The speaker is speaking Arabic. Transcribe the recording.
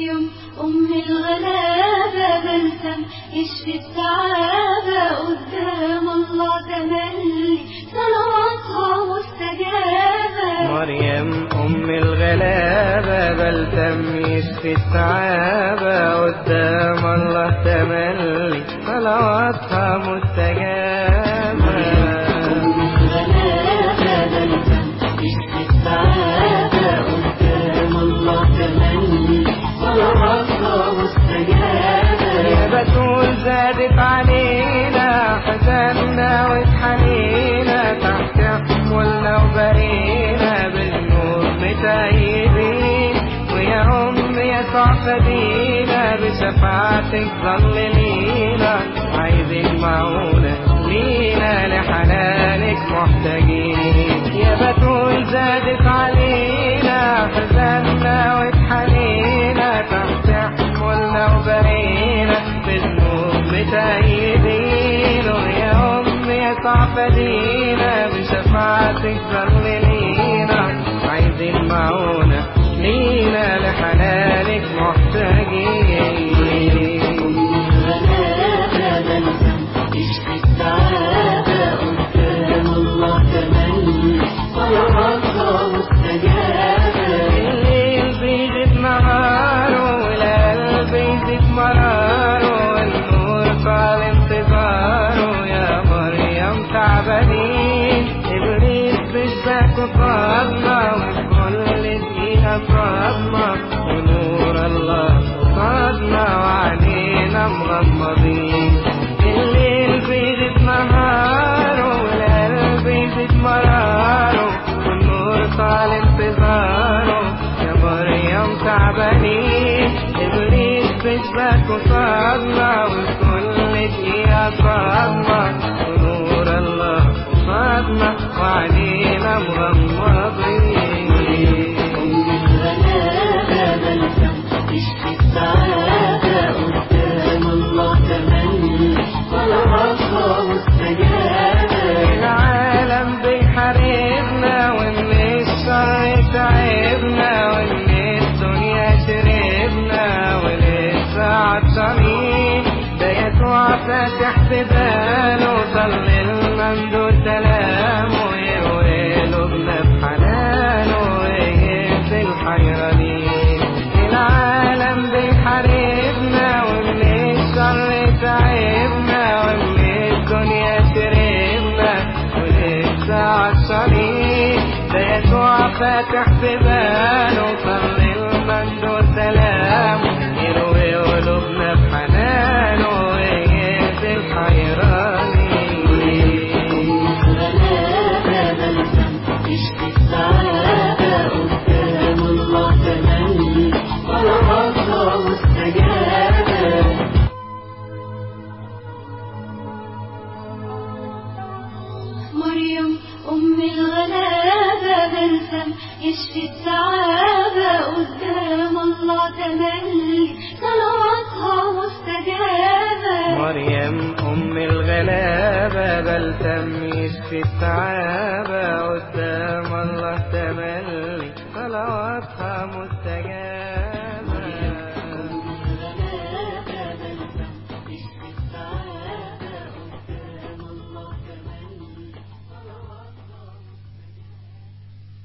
شفي أمي الغلابة بلسم يشفي التعابة قدام الله تملي صلواتها مستجابة. مريم أم الغلابة بلسم يشفي التعابة قدام الله تملي صلواتها مستجابة. علينا حزننا واتحنينا تحت حمولنا وبرينا بالنور متأيدين ويا أم يسوع فدينا بشفاعتك ظل لينا عايزين معونة يسوع فدينا بشفاعتك ظل لينا عايزين معونة لينا لحنانك محتاجين تعبانين إبليس بيشبك وصادنا وكل دقيقة صادنا ونور الله قصادنا وعلينا مغمضين الليل بيزيد نهاره والقلب يزيد مراره. والنور طال انتظاره. يا مريم تعبانين إبليس بيشبك وصادنا وعلينا مغمضين العالم بيحاربنا وان الشر تعبنا وان الدنيا شربنا ولسه عطشانين ده يسوع فاتح بباله صلي الممدود سلامه يسوع فاتح بباله صلي المجد سلامه يروي قلوبنا الألم يشفي السعادة قدام الله تملي صلواتها مستجابة. مريم أم الغلابة بل يشفي التعابة قدام الله تملي صلواتها مستجابة.